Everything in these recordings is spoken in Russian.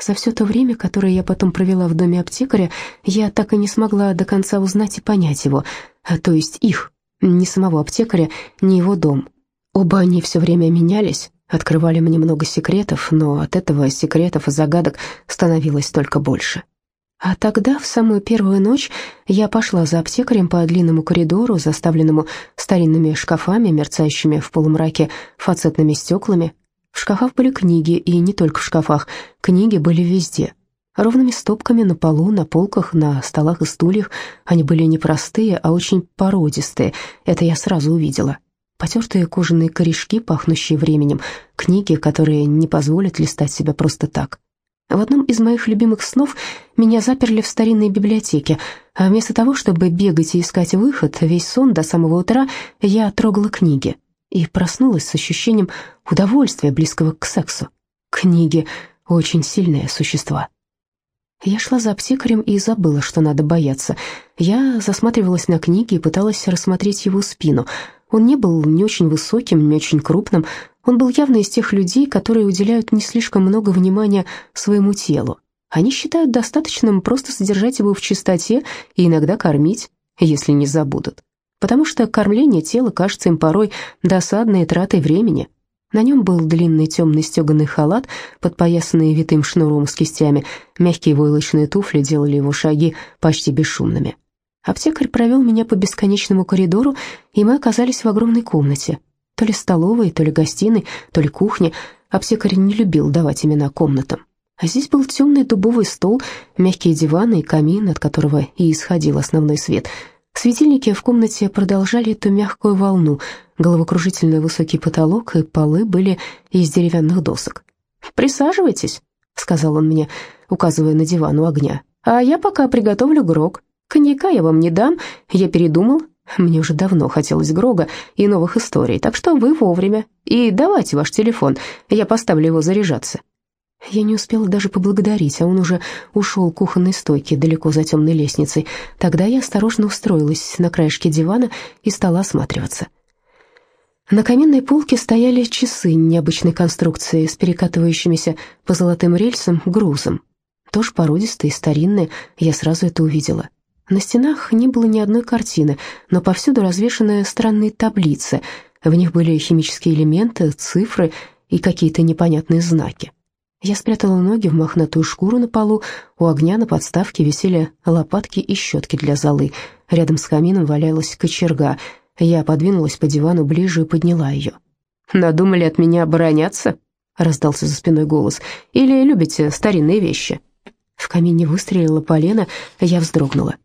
За все то время, которое я потом провела в доме аптекаря, я так и не смогла до конца узнать и понять его, а то есть их, ни самого аптекаря, ни его дом. Оба они все время менялись, открывали мне много секретов, но от этого секретов и загадок становилось только больше. А тогда, в самую первую ночь, я пошла за аптекарем по длинному коридору, заставленному старинными шкафами, мерцающими в полумраке фацетными стеклами. В шкафах были книги, и не только в шкафах, книги были везде. Ровными стопками на полу, на полках, на столах и стульях. Они были не простые, а очень породистые, это я сразу увидела. Потертые кожаные корешки, пахнущие временем, книги, которые не позволят листать себя просто так. В одном из моих любимых снов меня заперли в старинной библиотеке, а вместо того, чтобы бегать и искать выход, весь сон до самого утра я трогала книги и проснулась с ощущением удовольствия, близкого к сексу. Книги — очень сильные существа. Я шла за аптекарем и забыла, что надо бояться. Я засматривалась на книги и пыталась рассмотреть его спину. Он не был не очень высоким, не очень крупным, он был явно из тех людей, которые уделяют не слишком много внимания своему телу. Они считают достаточным просто содержать его в чистоте и иногда кормить, если не забудут. Потому что кормление тела кажется им порой досадной тратой времени. На нем был длинный темный стеганый халат, подпоясанный витым шнуром с кистями. Мягкие войлочные туфли делали его шаги почти бесшумными. Аптекарь провел меня по бесконечному коридору, и мы оказались в огромной комнате — то ли столовой, то ли гостиной, то ли кухне. Аптекарь не любил давать имена комнатам. А здесь был темный дубовый стол, мягкие диваны и камин, от которого и исходил основной свет. Светильники в комнате продолжали эту мягкую волну. Головокружительный высокий потолок и полы были из деревянных досок. «Присаживайтесь», — сказал он мне, указывая на диван у огня. «А я пока приготовлю грог. Коньяка я вам не дам, я передумал, мне уже давно хотелось Грога и новых историй, так что вы вовремя. И давайте ваш телефон, я поставлю его заряжаться». Я не успела даже поблагодарить, а он уже ушел к кухонной стойке далеко за темной лестницей. Тогда я осторожно устроилась на краешке дивана и стала осматриваться. На каминной полке стояли часы необычной конструкции с перекатывающимися по золотым рельсам грузом. Тоже породистые, старинные, я сразу это увидела. На стенах не было ни одной картины, но повсюду развешаны странные таблицы. В них были химические элементы, цифры и какие-то непонятные знаки. Я спрятала ноги в мохнатую шкуру на полу, у огня на подставке висели лопатки и щетки для золы. Рядом с камином валялась кочерга. Я подвинулась по дивану ближе и подняла ее. «Надумали от меня обороняться?» — раздался за спиной голос. «Или любите старинные вещи?» В камине выстрелила полена, я вздрогнула.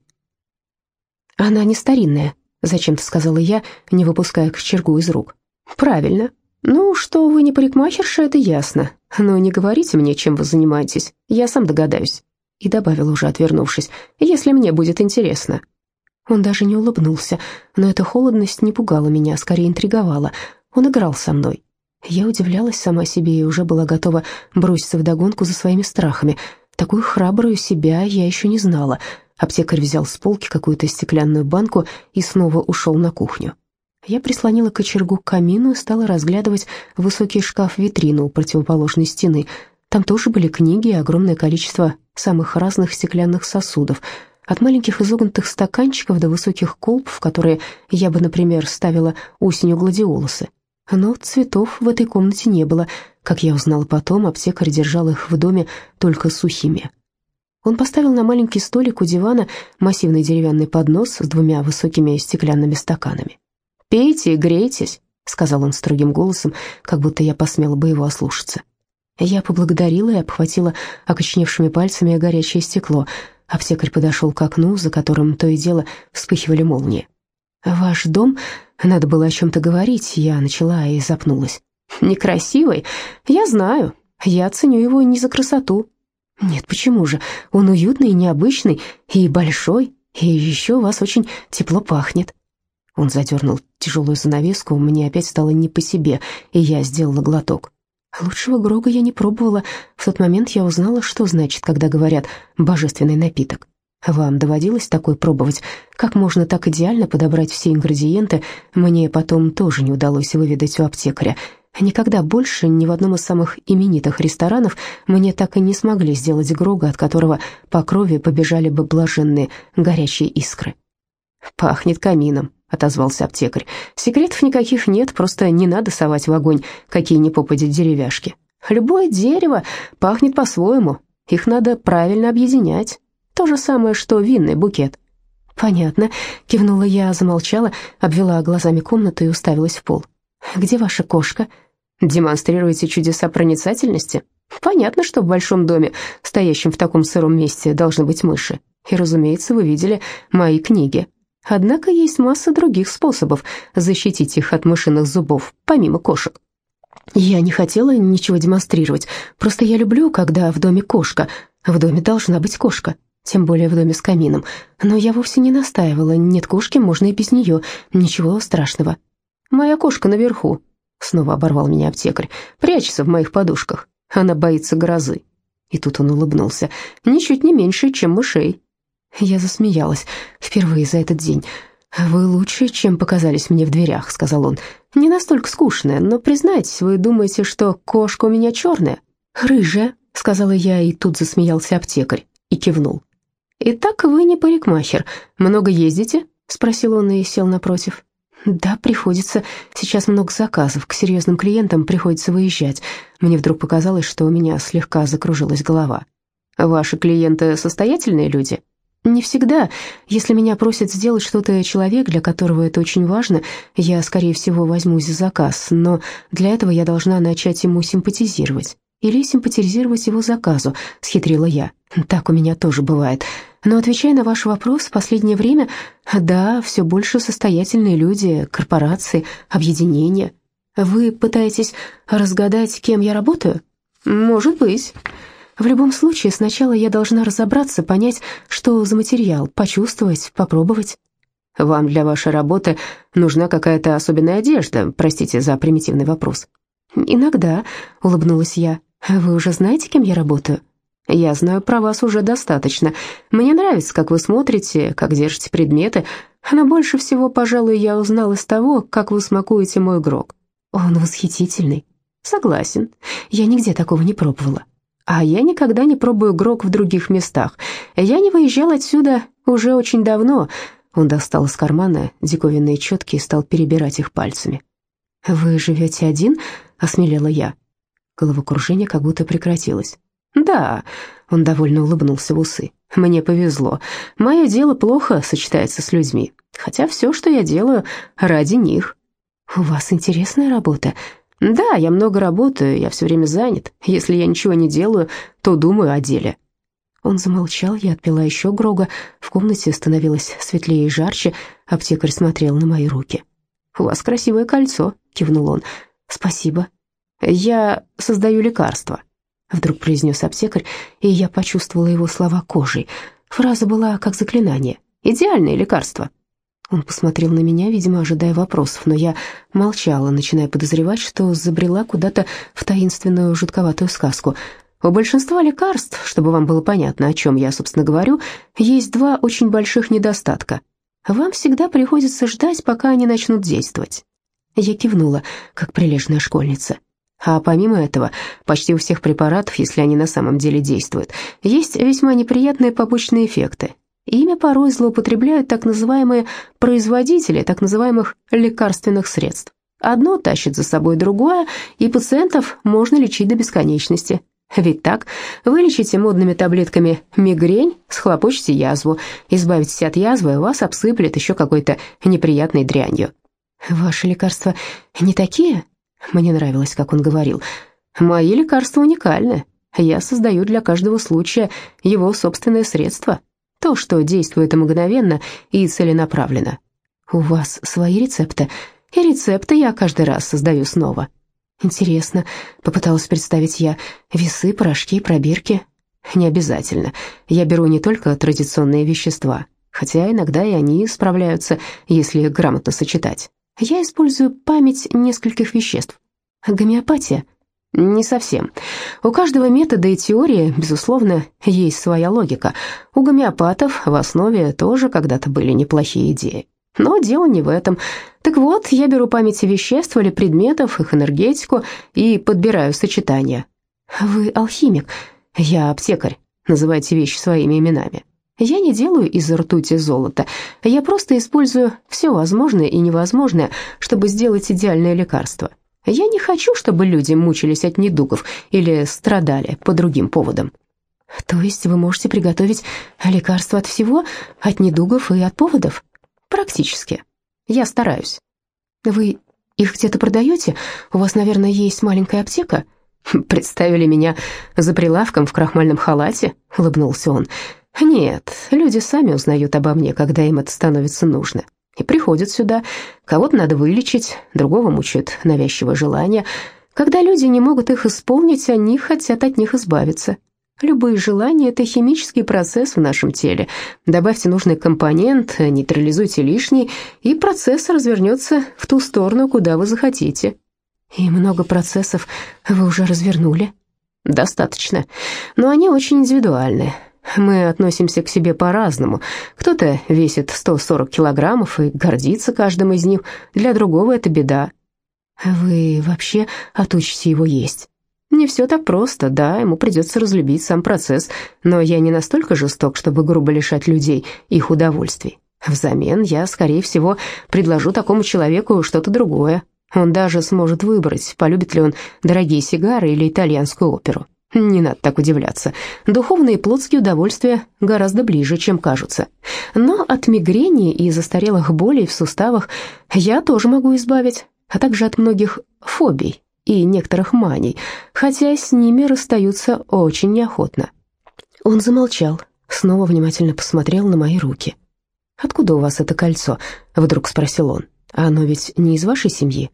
«Она не старинная», — зачем-то сказала я, не выпуская кочергу из рук. «Правильно. Ну, что вы не парикмахерша, это ясно. Но не говорите мне, чем вы занимаетесь, я сам догадаюсь». И добавил уже, отвернувшись, «если мне будет интересно». Он даже не улыбнулся, но эта холодность не пугала меня, а скорее интриговала. Он играл со мной. Я удивлялась сама себе и уже была готова броситься вдогонку за своими страхами. Такую храбрую себя я еще не знала — Аптекарь взял с полки какую-то стеклянную банку и снова ушел на кухню. Я прислонила кочергу к камину и стала разглядывать высокий шкаф-витрину у противоположной стены. Там тоже были книги и огромное количество самых разных стеклянных сосудов, от маленьких изогнутых стаканчиков до высоких колб, в которые я бы, например, ставила осенью гладиолусы. Но цветов в этой комнате не было. Как я узнала потом, аптекарь держал их в доме только сухими. Он поставил на маленький столик у дивана массивный деревянный поднос с двумя высокими стеклянными стаканами. «Пейте и грейтесь», — сказал он строгим голосом, как будто я посмела бы его ослушаться. Я поблагодарила и обхватила окоченевшими пальцами горячее стекло. Аптекарь подошел к окну, за которым то и дело вспыхивали молнии. «Ваш дом...» Надо было о чем-то говорить, я начала и запнулась. «Некрасивый? Я знаю. Я ценю его не за красоту, «Нет, почему же? Он уютный необычный, и большой, и еще вас очень тепло пахнет». Он задернул тяжелую занавеску, мне опять стало не по себе, и я сделала глоток. Лучшего Грога я не пробовала. В тот момент я узнала, что значит, когда говорят «божественный напиток». Вам доводилось такой пробовать? Как можно так идеально подобрать все ингредиенты, мне потом тоже не удалось выведать у аптекаря. Никогда больше ни в одном из самых именитых ресторанов мне так и не смогли сделать Грога, от которого по крови побежали бы блаженные горячие искры. «Пахнет камином», — отозвался аптекарь. «Секретов никаких нет, просто не надо совать в огонь какие ни попадет деревяшки. Любое дерево пахнет по-своему, их надо правильно объединять. То же самое, что винный букет». «Понятно», — кивнула я, замолчала, обвела глазами комнату и уставилась в пол. «Где ваша кошка?» Демонстрируете чудеса проницательности? Понятно, что в большом доме, стоящем в таком сыром месте, должны быть мыши. И, разумеется, вы видели мои книги. Однако есть масса других способов защитить их от мышиных зубов, помимо кошек. Я не хотела ничего демонстрировать, просто я люблю, когда в доме кошка. В доме должна быть кошка, тем более в доме с камином. Но я вовсе не настаивала, нет кошки, можно и без нее, ничего страшного. Моя кошка наверху, Снова оборвал меня аптекарь. «Прячется в моих подушках. Она боится грозы». И тут он улыбнулся. «Ничуть не меньше, чем мышей». Я засмеялась впервые за этот день. «Вы лучше, чем показались мне в дверях», — сказал он. «Не настолько скучная, но, признайтесь, вы думаете, что кошка у меня черная?» «Рыжая», — сказала я, и тут засмеялся аптекарь и кивнул. «Итак, вы не парикмахер. Много ездите?» — спросил он и сел напротив. «Да, приходится. Сейчас много заказов. К серьезным клиентам приходится выезжать. Мне вдруг показалось, что у меня слегка закружилась голова. Ваши клиенты состоятельные люди?» «Не всегда. Если меня просит сделать что-то человек, для которого это очень важно, я, скорее всего, возьмусь за заказ, но для этого я должна начать ему симпатизировать. Или симпатизировать его заказу», — схитрила я. «Так у меня тоже бывает. Но отвечая на ваш вопрос, в последнее время, да, все больше состоятельные люди, корпорации, объединения. Вы пытаетесь разгадать, кем я работаю? Может быть. В любом случае, сначала я должна разобраться, понять, что за материал, почувствовать, попробовать. Вам для вашей работы нужна какая-то особенная одежда, простите за примитивный вопрос. Иногда, улыбнулась я. Вы уже знаете, кем я работаю? Я знаю про вас уже достаточно. Мне нравится, как вы смотрите, как держите предметы, но больше всего, пожалуй, я узнал из того, как вы смакуете мой грог. Он восхитительный. Согласен, я нигде такого не пробовала. А я никогда не пробую грог в других местах. Я не выезжал отсюда уже очень давно. Он достал из кармана диковинные четки и стал перебирать их пальцами. «Вы живете один?» — осмелела я. Головокружение как будто прекратилось. «Да», — он довольно улыбнулся в усы, — «мне повезло. Мое дело плохо сочетается с людьми, хотя все, что я делаю, ради них». «У вас интересная работа?» «Да, я много работаю, я все время занят. Если я ничего не делаю, то думаю о деле». Он замолчал, я отпила еще Грога. В комнате становилось светлее и жарче. Аптекарь смотрел на мои руки. «У вас красивое кольцо», — кивнул он. «Спасибо». «Я создаю лекарства», вдруг произнес аптекарь, и я почувствовала его слова кожей. Фраза была как заклинание. «Идеальное лекарство». Он посмотрел на меня, видимо, ожидая вопросов, но я молчала, начиная подозревать, что забрела куда-то в таинственную жутковатую сказку. У большинства лекарств, чтобы вам было понятно, о чем я, собственно, говорю, есть два очень больших недостатка. Вам всегда приходится ждать, пока они начнут действовать. Я кивнула, как прилежная школьница. А помимо этого, почти у всех препаратов, если они на самом деле действуют, есть весьма неприятные побочные эффекты. Ими порой злоупотребляют так называемые производители так называемых лекарственных средств. Одно тащит за собой другое, и пациентов можно лечить до бесконечности. Ведь так, вы лечите модными таблетками мигрень, схлопочете язву, избавитесь от язвы, вас обсыплет еще какой-то неприятной дрянью. Ваши лекарства не такие? Мне нравилось, как он говорил. «Мои лекарства уникальны. Я создаю для каждого случая его собственное средство. То, что действует мгновенно и целенаправленно. У вас свои рецепты, и рецепты я каждый раз создаю снова». «Интересно», — попыталась представить я, — «весы, порошки, пробирки». «Не обязательно. Я беру не только традиционные вещества, хотя иногда и они справляются, если грамотно сочетать. Я использую память нескольких веществ. Гомеопатия? Не совсем. У каждого метода и теории, безусловно, есть своя логика. У гомеопатов в основе тоже когда-то были неплохие идеи. Но дело не в этом. Так вот, я беру память веществ или предметов, их энергетику и подбираю сочетания. Вы алхимик, я аптекарь. Называйте вещи своими именами. Я не делаю из ртути золото. Я просто использую все возможное и невозможное, чтобы сделать идеальное лекарство. Я не хочу, чтобы люди мучились от недугов или страдали по другим поводам. То есть вы можете приготовить лекарство от всего, от недугов и от поводов? Практически. Я стараюсь. Вы их где-то продаете? У вас, наверное, есть маленькая аптека? Представили меня за прилавком в крахмальном халате? Улыбнулся он. Нет, люди сами узнают обо мне, когда им это становится нужно. И приходят сюда. Кого-то надо вылечить, другого мучают навязчивое желание. Когда люди не могут их исполнить, они хотят от них избавиться. Любые желания – это химический процесс в нашем теле. Добавьте нужный компонент, нейтрализуйте лишний, и процесс развернется в ту сторону, куда вы захотите. И много процессов вы уже развернули? Достаточно, но они очень индивидуальны. Мы относимся к себе по-разному. Кто-то весит 140 килограммов и гордится каждым из них, для другого это беда. Вы вообще отучите его есть? Не все так просто, да, ему придется разлюбить сам процесс, но я не настолько жесток, чтобы грубо лишать людей их удовольствий. Взамен я, скорее всего, предложу такому человеку что-то другое. Он даже сможет выбрать, полюбит ли он дорогие сигары или итальянскую оперу. Не надо так удивляться. Духовные и плотские удовольствия гораздо ближе, чем кажутся. Но от мигрени и застарелых болей в суставах я тоже могу избавить, а также от многих фобий и некоторых маний, хотя с ними расстаются очень неохотно. Он замолчал, снова внимательно посмотрел на мои руки. «Откуда у вас это кольцо?» — вдруг спросил он. «Оно ведь не из вашей семьи?»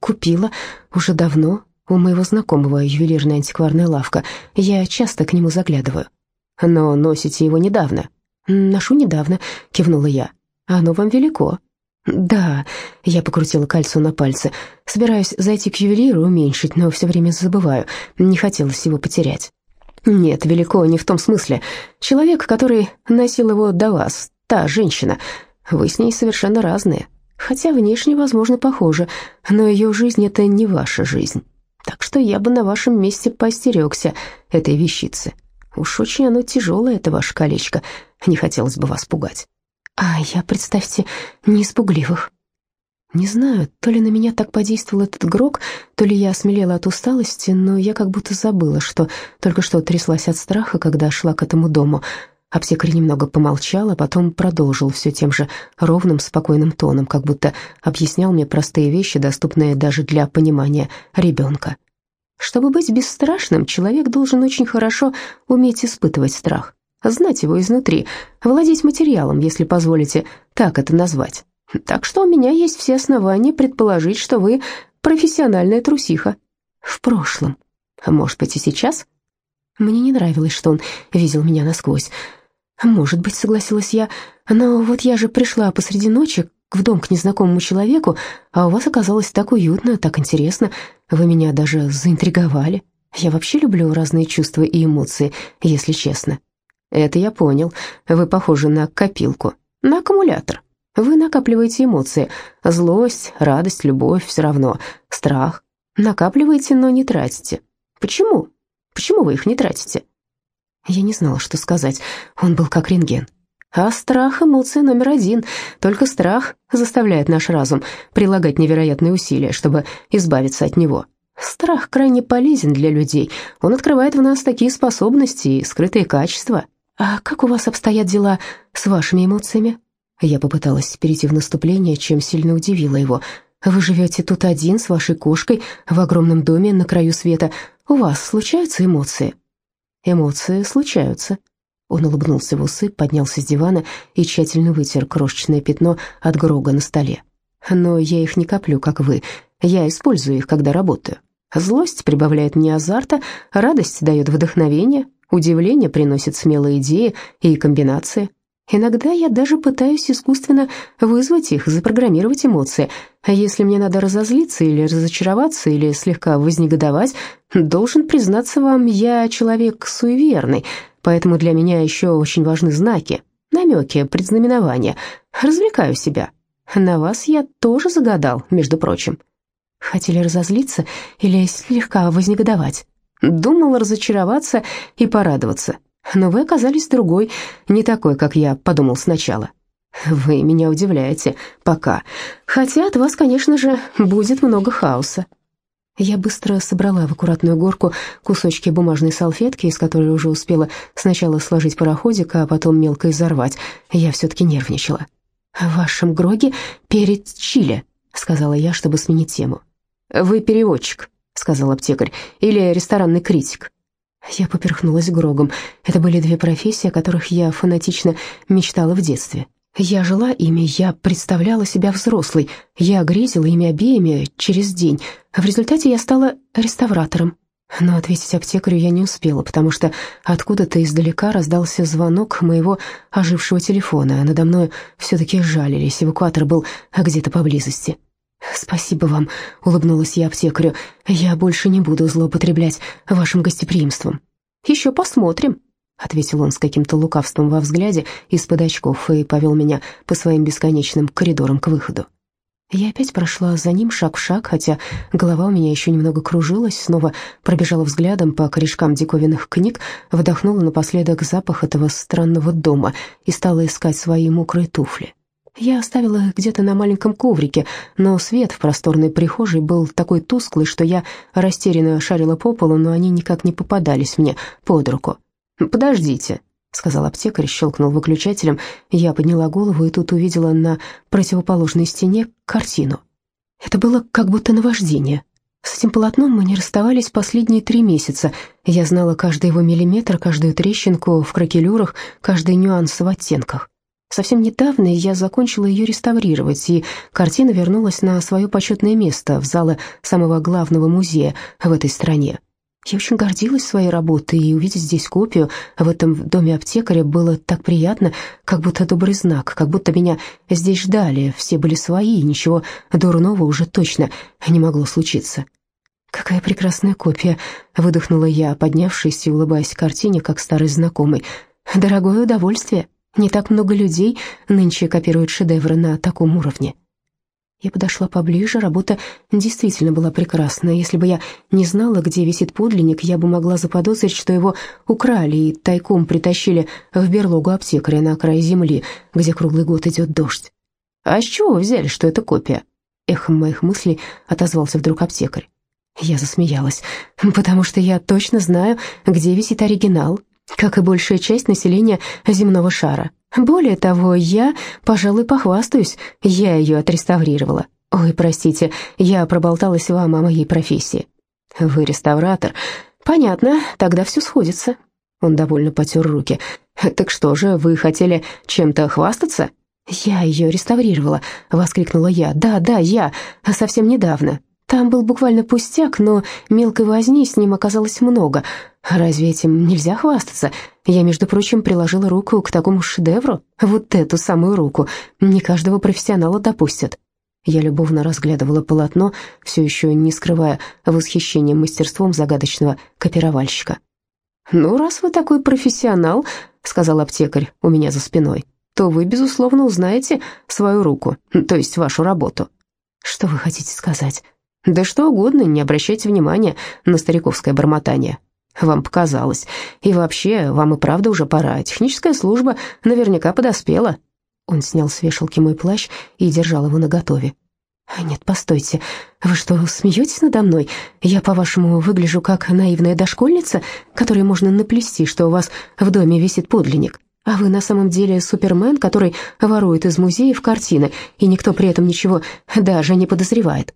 «Купила уже давно, у моего знакомого ювелирная антикварная лавка. Я часто к нему заглядываю». «Но носите его недавно». «Ношу недавно», — кивнула я. «Оно вам велико». «Да», — я покрутила кольцо на пальце. «Собираюсь зайти к ювелиру уменьшить, но все время забываю. Не хотелось его потерять». «Нет, велико не в том смысле. Человек, который носил его до вас, та женщина, вы с ней совершенно разные. Хотя внешне, возможно, похожи, но ее жизнь — это не ваша жизнь. Так что я бы на вашем месте поостерегся этой вещицы. Уж очень оно тяжелое, это ваше колечко. Не хотелось бы вас пугать». А я, представьте, не испугливых. Не знаю, то ли на меня так подействовал этот грок, то ли я осмелела от усталости, но я как будто забыла, что только что тряслась от страха, когда шла к этому дому. Аптекарь немного помолчал, а потом продолжил все тем же ровным, спокойным тоном, как будто объяснял мне простые вещи, доступные даже для понимания ребенка. Чтобы быть бесстрашным, человек должен очень хорошо уметь испытывать страх знать его изнутри, владеть материалом, если позволите так это назвать. Так что у меня есть все основания предположить, что вы профессиональная трусиха. В прошлом. Может быть, и сейчас? Мне не нравилось, что он видел меня насквозь. Может быть, согласилась я, но вот я же пришла посреди ночи в дом к незнакомому человеку, а у вас оказалось так уютно, так интересно. Вы меня даже заинтриговали. Я вообще люблю разные чувства и эмоции, если честно. Это я понял. Вы похожи на копилку, на аккумулятор. Вы накапливаете эмоции. Злость, радость, любовь, все равно. Страх. Накапливаете, но не тратите. Почему? Почему вы их не тратите? Я не знала, что сказать. Он был как рентген. А страх – эмоция номер один. Только страх заставляет наш разум прилагать невероятные усилия, чтобы избавиться от него. Страх крайне полезен для людей. Он открывает в нас такие способности и скрытые качества, «А как у вас обстоят дела с вашими эмоциями?» Я попыталась перейти в наступление, чем сильно удивила его. «Вы живете тут один с вашей кошкой в огромном доме на краю света. У вас случаются эмоции?» «Эмоции случаются». Он улыбнулся в усы, поднялся с дивана и тщательно вытер крошечное пятно от грога на столе. «Но я их не коплю, как вы. Я использую их, когда работаю. Злость прибавляет мне азарта, радость дает вдохновение, Удивление приносит смелые идеи и комбинации. Иногда я даже пытаюсь искусственно вызвать их, запрограммировать эмоции. А если мне надо разозлиться или разочароваться, или слегка вознегодовать, должен признаться вам, я человек суеверный, поэтому для меня еще очень важны знаки, намеки, предзнаменования. Развлекаю себя. На вас я тоже загадал, между прочим». Хотели разозлиться или слегка вознегодовать? Думал разочароваться и порадоваться. Но вы оказались другой, не такой, как я подумал сначала. Вы меня удивляете, пока. Хотя от вас, конечно же, будет много хаоса. Я быстро собрала в аккуратную горку кусочки бумажной салфетки, из которой уже успела сначала сложить пароходик, а потом мелко изорвать. Я все-таки нервничала. «В вашем Гроге перец чили», — сказала я, чтобы сменить тему. «Вы переводчик», — сказал аптекарь, — «или ресторанный критик». Я поперхнулась Грогом. Это были две профессии, о которых я фанатично мечтала в детстве. Я жила ими, я представляла себя взрослой, я грезила ими обеими через день. В результате я стала реставратором. Но ответить аптекарю я не успела, потому что откуда-то издалека раздался звонок моего ожившего телефона, надо мной все-таки жалились, эвакуатор был где-то поблизости. «Спасибо вам», — улыбнулась я аптекарю, — «я больше не буду злоупотреблять вашим гостеприимством». «Еще посмотрим», — ответил он с каким-то лукавством во взгляде из-под очков и повел меня по своим бесконечным коридорам к выходу. Я опять прошла за ним шаг в шаг, хотя голова у меня еще немного кружилась, снова пробежала взглядом по корешкам диковинных книг, вдохнула напоследок запах этого странного дома и стала искать свои мокрые туфли. Я оставила их где-то на маленьком коврике, но свет в просторной прихожей был такой тусклый, что я растерянно шарила по полу, но они никак не попадались мне под руку. «Подождите», — сказал аптекарь, щелкнул выключателем. Я подняла голову и тут увидела на противоположной стене картину. Это было как будто наваждение. С этим полотном мы не расставались последние три месяца. Я знала каждый его миллиметр, каждую трещинку в кракелюрах, каждый нюанс в оттенках. Совсем недавно я закончила ее реставрировать, и картина вернулась на свое почетное место в залы самого главного музея в этой стране. Я очень гордилась своей работой, и увидеть здесь копию в этом доме аптекаря было так приятно, как будто добрый знак, как будто меня здесь ждали, все были свои, ничего дурного уже точно не могло случиться. «Какая прекрасная копия!» — выдохнула я, поднявшись и улыбаясь картине, как старый знакомый. «Дорогое удовольствие! Не так много людей нынче копируют шедевры на таком уровне». Я подошла поближе, работа действительно была прекрасная. Если бы я не знала, где висит подлинник, я бы могла заподозрить, что его украли и тайком притащили в берлогу аптекаря на край земли, где круглый год идет дождь. «А с чего вы взяли, что это копия?» Эхом моих мыслей отозвался вдруг аптекарь. Я засмеялась, потому что я точно знаю, где висит оригинал, как и большая часть населения земного шара. Более того, я, пожалуй, похвастаюсь, я ее отреставрировала. Ой, простите, я проболталась вам о моей профессии. Вы реставратор. Понятно, тогда все сходится. Он довольно потер руки. Так что же, вы хотели чем-то хвастаться? Я ее реставрировала, воскликнула я. Да, да, я, совсем недавно. Там был буквально пустяк, но мелкой возни с ним оказалось много. Разве этим нельзя хвастаться? Я, между прочим, приложила руку к такому шедевру. Вот эту самую руку. Не каждого профессионала допустят. Я любовно разглядывала полотно, все еще не скрывая восхищения мастерством загадочного копировальщика. «Ну, раз вы такой профессионал», — сказал аптекарь у меня за спиной, «то вы, безусловно, узнаете свою руку, то есть вашу работу». «Что вы хотите сказать?» Да что угодно, не обращайте внимания на стариковское бормотание. Вам показалось. И вообще, вам и правда уже пора. Техническая служба наверняка подоспела. Он снял с вешалки мой плащ и держал его наготове. «Нет, постойте, вы что, смеетесь надо мной? Я, по-вашему, выгляжу как наивная дошкольница, которой можно наплести, что у вас в доме висит подлинник? А вы на самом деле супермен, который ворует из музеев картины, и никто при этом ничего даже не подозревает?»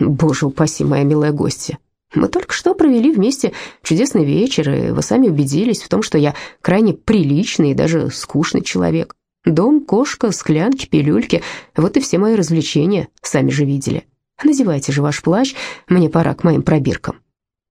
Боже упаси, моя милая гостья. Мы только что провели вместе чудесный вечер, и вы сами убедились в том, что я крайне приличный и даже скучный человек. Дом, кошка, склянки, пилюльки — вот и все мои развлечения, сами же видели. Надевайте же ваш плащ, мне пора к моим пробиркам.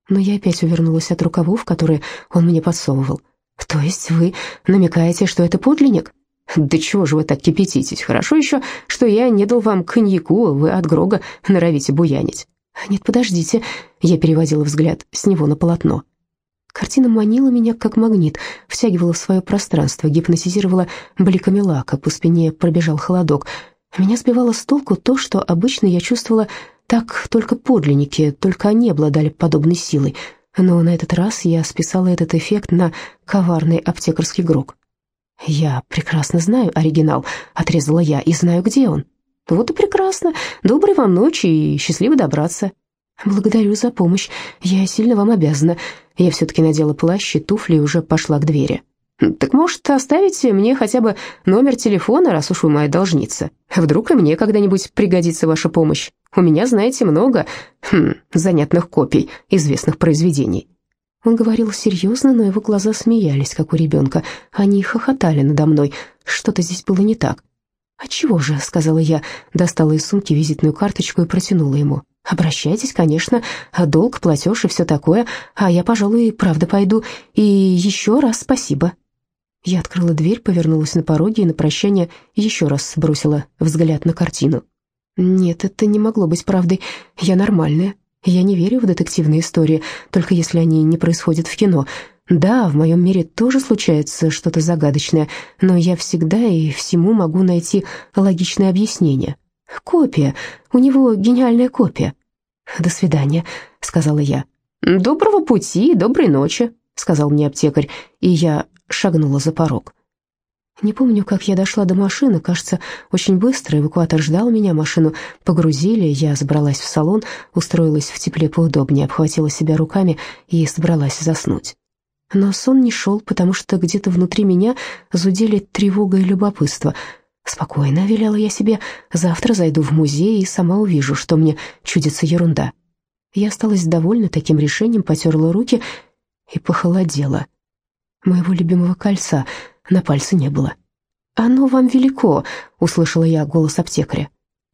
Но я опять увернулась от рукавов, которые он мне подсовывал. То есть вы намекаете, что это подлинник? «Да чего же вы так кипятитесь? Хорошо еще, что я не дал вам коньяку, вы от Грога норовите буянить». «Нет, подождите», — я переводила взгляд с него на полотно. Картина манила меня как магнит, втягивала в свое пространство, гипнотизировала бликами лака, по спине пробежал холодок. Меня сбивало с толку то, что обычно я чувствовала так только подлинники, только они обладали подобной силой. Но на этот раз я списала этот эффект на коварный аптекарский грок. «Я прекрасно знаю оригинал», — отрезала я, — «и знаю, где он». «Вот и прекрасно. Доброй вам ночи и счастливо добраться». «Благодарю за помощь. Я сильно вам обязана». Я все-таки надела плащ и туфли и уже пошла к двери. «Так, может, оставите мне хотя бы номер телефона, раз уж вы моя должница? Вдруг и мне когда-нибудь пригодится ваша помощь? У меня, знаете, много хм, занятных копий известных произведений». Он говорил серьезно, но его глаза смеялись, как у ребенка. Они хохотали надо мной. Что-то здесь было не так. «А чего же?» — сказала я, достала из сумки визитную карточку и протянула ему. «Обращайтесь, конечно, долг, платеж и все такое, а я, пожалуй, правда пойду. И еще раз спасибо». Я открыла дверь, повернулась на пороге и на прощание еще раз бросила взгляд на картину. Нет, это не могло быть правдой. Я нормальная. Я не верю в детективные истории, только если они не происходят в кино. Да, в моем мире тоже случается что-то загадочное, но я всегда и всему могу найти логичное объяснение. Копия. У него гениальная копия. «До свидания», — сказала я. «Доброго пути, доброй ночи», — сказал мне аптекарь, и я шагнула за порог. Не помню, как я дошла до машины, кажется, очень быстро. Эвакуатор ждал меня, машину погрузили, я забралась в салон, устроилась в тепле поудобнее, обхватила себя руками и собралась заснуть. Но сон не шел, потому что где-то внутри меня зудели тревога и любопытство. «Спокойно», — велела я себе, — «завтра зайду в музей и сама увижу, что мне чудится ерунда». Я осталась довольна таким решением, потерла руки и похолодела. Моего любимого кольца на пальце не было. «Оно вам велико», — услышала я голос аптекаря.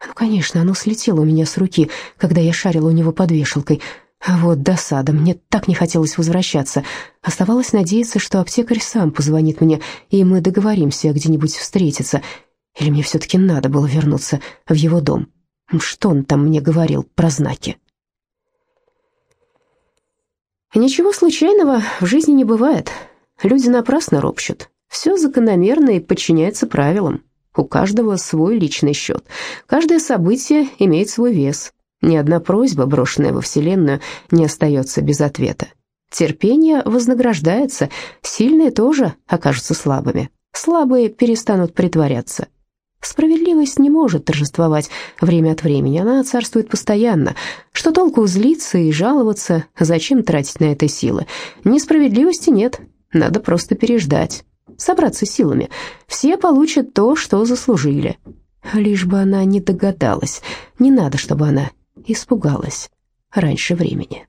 «Ну, конечно, оно слетело у меня с руки, когда я шарила у него под вешалкой. А вот досада, мне так не хотелось возвращаться. Оставалось надеяться, что аптекарь сам позвонит мне, и мы договоримся где-нибудь встретиться. Или мне все-таки надо было вернуться в его дом? Что он там мне говорил про знаки?» «Ничего случайного в жизни не бывает», Люди напрасно ропщут. Все закономерно и подчиняется правилам. У каждого свой личный счет. Каждое событие имеет свой вес. Ни одна просьба, брошенная во Вселенную, не остается без ответа. Терпение вознаграждается, сильные тоже окажутся слабыми. Слабые перестанут притворяться. Справедливость не может торжествовать время от времени, она царствует постоянно. Что толку злиться и жаловаться, зачем тратить на это силы? Несправедливости нет, надо просто переждать, собраться силами. Все получат то, что заслужили. Лишь бы она не догадалась. Не надо, чтобы она испугалась раньше времени.